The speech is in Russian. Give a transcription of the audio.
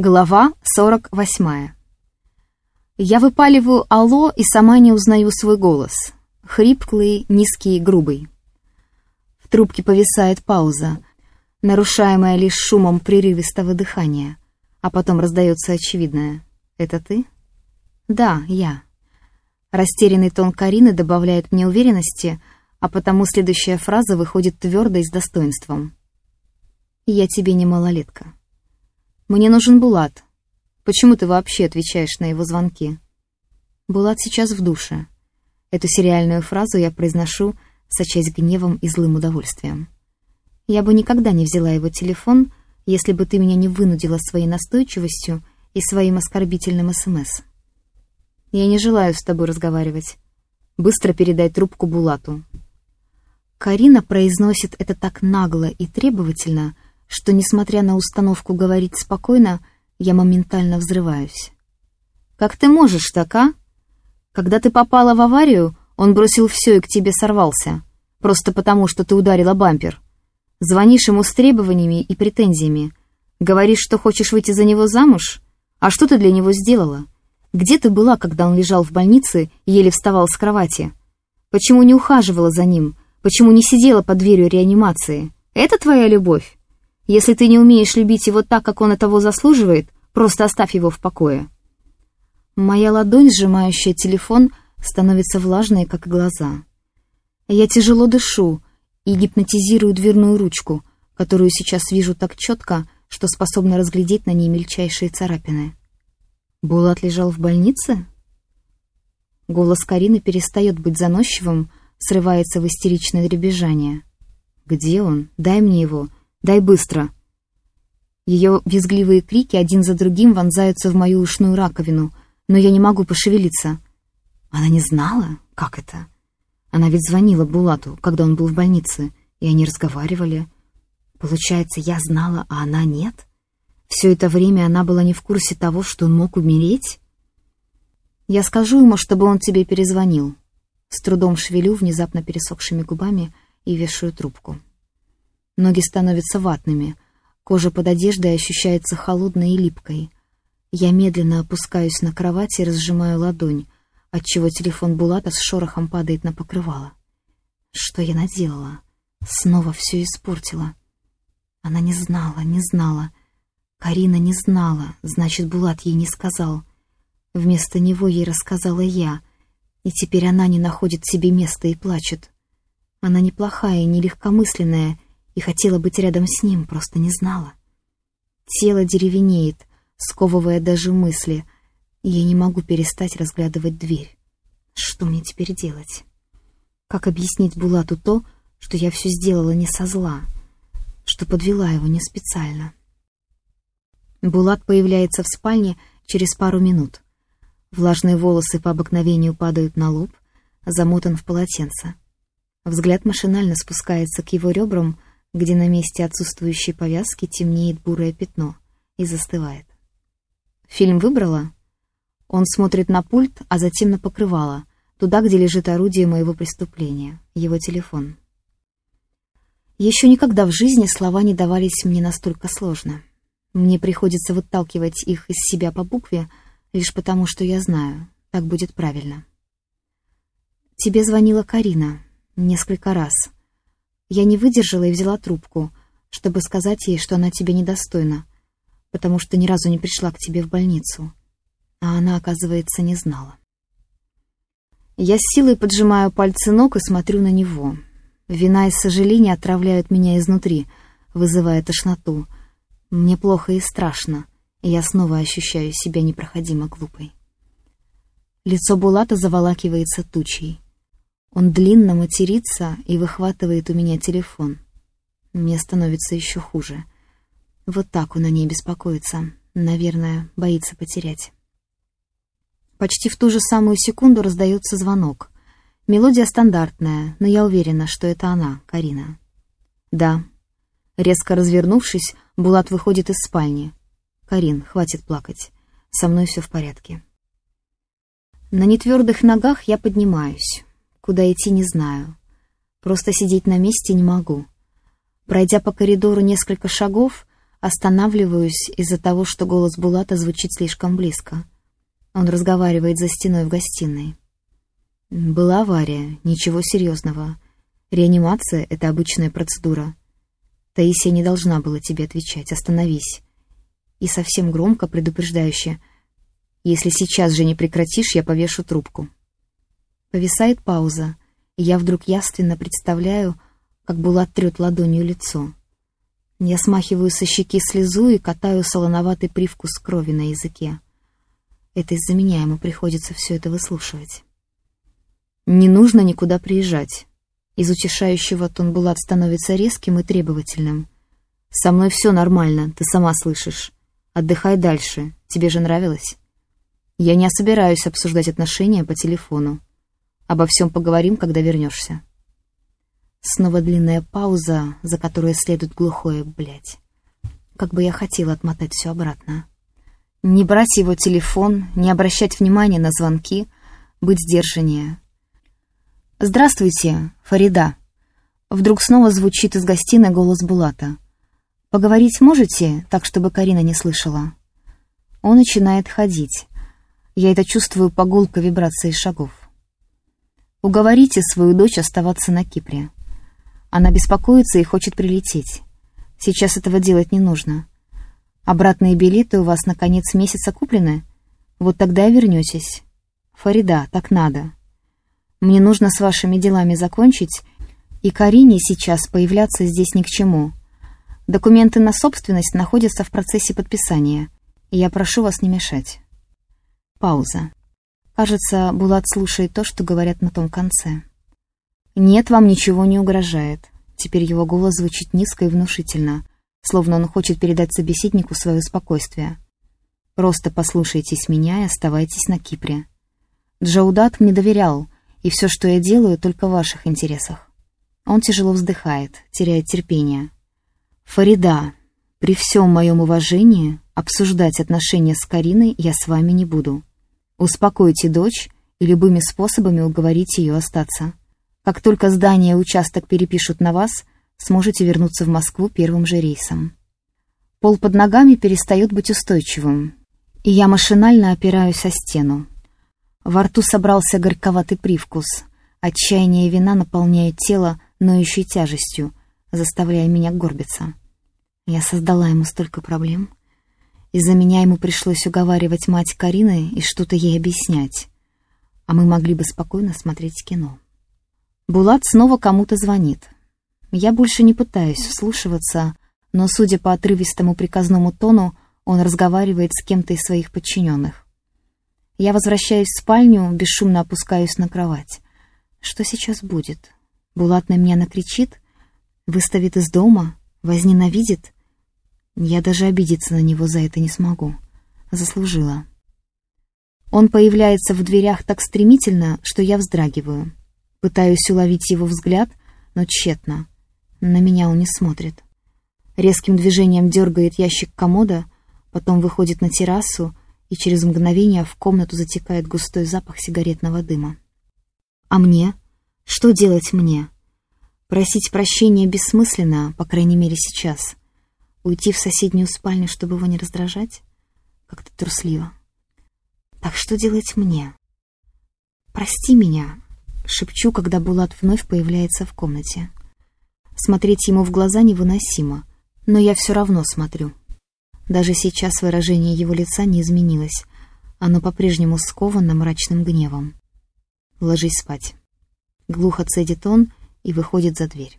Глава 48. Я выпаливаю «Алло» и сама не узнаю свой голос. Хриплый, низкий, грубый. В трубке повисает пауза, нарушаемая лишь шумом прерывистого дыхания, а потом раздается очевидное. «Это ты?» «Да, я». Растерянный тон Карины добавляет мне уверенности, а потому следующая фраза выходит твердо и с достоинством. «Я тебе не малолетка». «Мне нужен Булат. Почему ты вообще отвечаешь на его звонки?» «Булат сейчас в душе». Эту сериальную фразу я произношу, сочась гневом и злым удовольствием. Я бы никогда не взяла его телефон, если бы ты меня не вынудила своей настойчивостью и своим оскорбительным СМС. Я не желаю с тобой разговаривать. Быстро передай трубку Булату. Карина произносит это так нагло и требовательно, что, несмотря на установку говорить спокойно, я моментально взрываюсь. «Как ты можешь так, а? Когда ты попала в аварию, он бросил все и к тебе сорвался, просто потому, что ты ударила бампер. Звонишь ему с требованиями и претензиями. Говоришь, что хочешь выйти за него замуж? А что ты для него сделала? Где ты была, когда он лежал в больнице и еле вставал с кровати? Почему не ухаживала за ним? Почему не сидела под дверью реанимации? Это твоя любовь? Если ты не умеешь любить его так, как он этого заслуживает, просто оставь его в покое. Моя ладонь, сжимающая телефон, становится влажной, как глаза. Я тяжело дышу и гипнотизирую дверную ручку, которую сейчас вижу так четко, что способна разглядеть на ней мельчайшие царапины. Булат лежал в больнице? Голос Карины перестает быть заносчивым, срывается в истеричное дребезжание. «Где он? Дай мне его!» Дай быстро!» Ее визгливые крики один за другим вонзаются в мою ушную раковину, но я не могу пошевелиться. Она не знала? Как это? Она ведь звонила Булату, когда он был в больнице, и они разговаривали. Получается, я знала, а она нет? Все это время она была не в курсе того, что он мог умереть? Я скажу ему, чтобы он тебе перезвонил. С трудом шевелю внезапно пересохшими губами и вешаю трубку. Ноги становятся ватными, кожа под одеждой ощущается холодной и липкой. Я медленно опускаюсь на кровать и разжимаю ладонь, отчего телефон Булата с шорохом падает на покрывало. Что я наделала? Снова все испортила. Она не знала, не знала. Карина не знала, значит, Булат ей не сказал. Вместо него ей рассказала я, и теперь она не находит себе места и плачет. Она неплохая и не легкомысленная, и хотела быть рядом с ним, просто не знала. Тело деревенеет, сковывая даже мысли, и я не могу перестать разглядывать дверь. Что мне теперь делать? Как объяснить Булату то, что я все сделала не со зла, что подвела его не специально? Булат появляется в спальне через пару минут. Влажные волосы по обыкновению падают на лоб, замотан в полотенце. Взгляд машинально спускается к его ребрам, где на месте отсутствующей повязки темнеет бурое пятно и застывает. «Фильм выбрала?» Он смотрит на пульт, а затем на покрывало, туда, где лежит орудие моего преступления, его телефон. Еще никогда в жизни слова не давались мне настолько сложно. Мне приходится выталкивать их из себя по букве, лишь потому, что я знаю, так будет правильно. Тебе звонила Карина несколько раз — я не выдержала и взяла трубку, чтобы сказать ей, что она тебе недостойна, потому что ни разу не пришла к тебе в больницу. А она, оказывается, не знала. Я с силой поджимаю пальцы ног и смотрю на него. Вина и сожаление отравляют меня изнутри, вызывая тошноту. Мне плохо и страшно, и я снова ощущаю себя непроходимо глупой. Лицо Булата заволакивается тучей. Он длинно матерится и выхватывает у меня телефон. Мне становится еще хуже. Вот так он о ней беспокоится. Наверное, боится потерять. Почти в ту же самую секунду раздается звонок. Мелодия стандартная, но я уверена, что это она, Карина. «Да». Резко развернувшись, Булат выходит из спальни. «Карин, хватит плакать. Со мной все в порядке». На нетвердых ногах я поднимаюсь. Куда идти, не знаю. Просто сидеть на месте не могу. Пройдя по коридору несколько шагов, Останавливаюсь из-за того, что голос Булата звучит слишком близко. Он разговаривает за стеной в гостиной. «Была авария, ничего серьезного. Реанимация — это обычная процедура. Таисия не должна была тебе отвечать. Остановись». И совсем громко, предупреждающе. «Если сейчас же не прекратишь, я повешу трубку». Повисает пауза, и я вдруг яственно представляю, как Булат трет ладонью лицо. Я смахиваю со щеки слезу и катаю солоноватый привкус крови на языке. Это из-за меня ему приходится все это выслушивать. Не нужно никуда приезжать. Из утешающего тон Булат становится резким и требовательным. «Со мной все нормально, ты сама слышишь. Отдыхай дальше, тебе же нравилось?» «Я не собираюсь обсуждать отношения по телефону. Обо всем поговорим, когда вернешься». Снова длинная пауза, за которой следует глухое «блядь». Как бы я хотела отмотать все обратно. Не брать его телефон, не обращать внимания на звонки, быть сдержаннее. «Здравствуйте, Фарида!» Вдруг снова звучит из гостиной голос Булата. «Поговорить можете, так, чтобы Карина не слышала?» Он начинает ходить. Я это чувствую по гулко вибрации шагов. «Уговорите свою дочь оставаться на Кипре. Она беспокоится и хочет прилететь. Сейчас этого делать не нужно. Обратные билеты у вас на конец месяца куплены? Вот тогда и вернетесь. Фарида, так надо. Мне нужно с вашими делами закончить, и Карине сейчас появляться здесь ни к чему. Документы на собственность находятся в процессе подписания, и я прошу вас не мешать. Пауза. Кажется, Булат слушает то, что говорят на том конце. «Нет, вам ничего не угрожает». Теперь его голос звучит низко и внушительно, словно он хочет передать собеседнику свое спокойствие. «Просто послушайтесь меня и оставайтесь на Кипре. Джаудат мне доверял, и все, что я делаю, только в ваших интересах». Он тяжело вздыхает, теряет терпение. «Фарида, при всем моем уважении, обсуждать отношения с Кариной я с вами не буду. Успокойте дочь и любыми способами уговорите ее остаться». Как только здание и участок перепишут на вас, сможете вернуться в Москву первым же рейсом. Пол под ногами перестает быть устойчивым, и я машинально опираюсь о стену. Во рту собрался горьковатый привкус. Отчаяние и вина наполняют тело ноющей тяжестью, заставляя меня горбиться. Я создала ему столько проблем. Из-за меня ему пришлось уговаривать мать Карины и что-то ей объяснять. А мы могли бы спокойно смотреть кино. Булат снова кому-то звонит. Я больше не пытаюсь вслушиваться, но, судя по отрывистому приказному тону, он разговаривает с кем-то из своих подчиненных. Я возвращаюсь в спальню, бесшумно опускаюсь на кровать. Что сейчас будет? Булат на меня накричит? Выставит из дома? Возненавидит? Я даже обидеться на него за это не смогу. Заслужила. Он появляется в дверях так стремительно, что я вздрагиваю. Пытаюсь уловить его взгляд, но тщетно. На меня он не смотрит. Резким движением дергает ящик комода, потом выходит на террасу, и через мгновение в комнату затекает густой запах сигаретного дыма. А мне? Что делать мне? Просить прощения бессмысленно, по крайней мере сейчас. Уйти в соседнюю спальню, чтобы его не раздражать? Как-то трусливо. Так что делать мне? Прости меня, Шепчу, когда Булат вновь появляется в комнате. Смотреть ему в глаза невыносимо, но я все равно смотрю. Даже сейчас выражение его лица не изменилось. Оно по-прежнему сковано мрачным гневом. «Ложись спать». Глухо цедит он и выходит за дверь.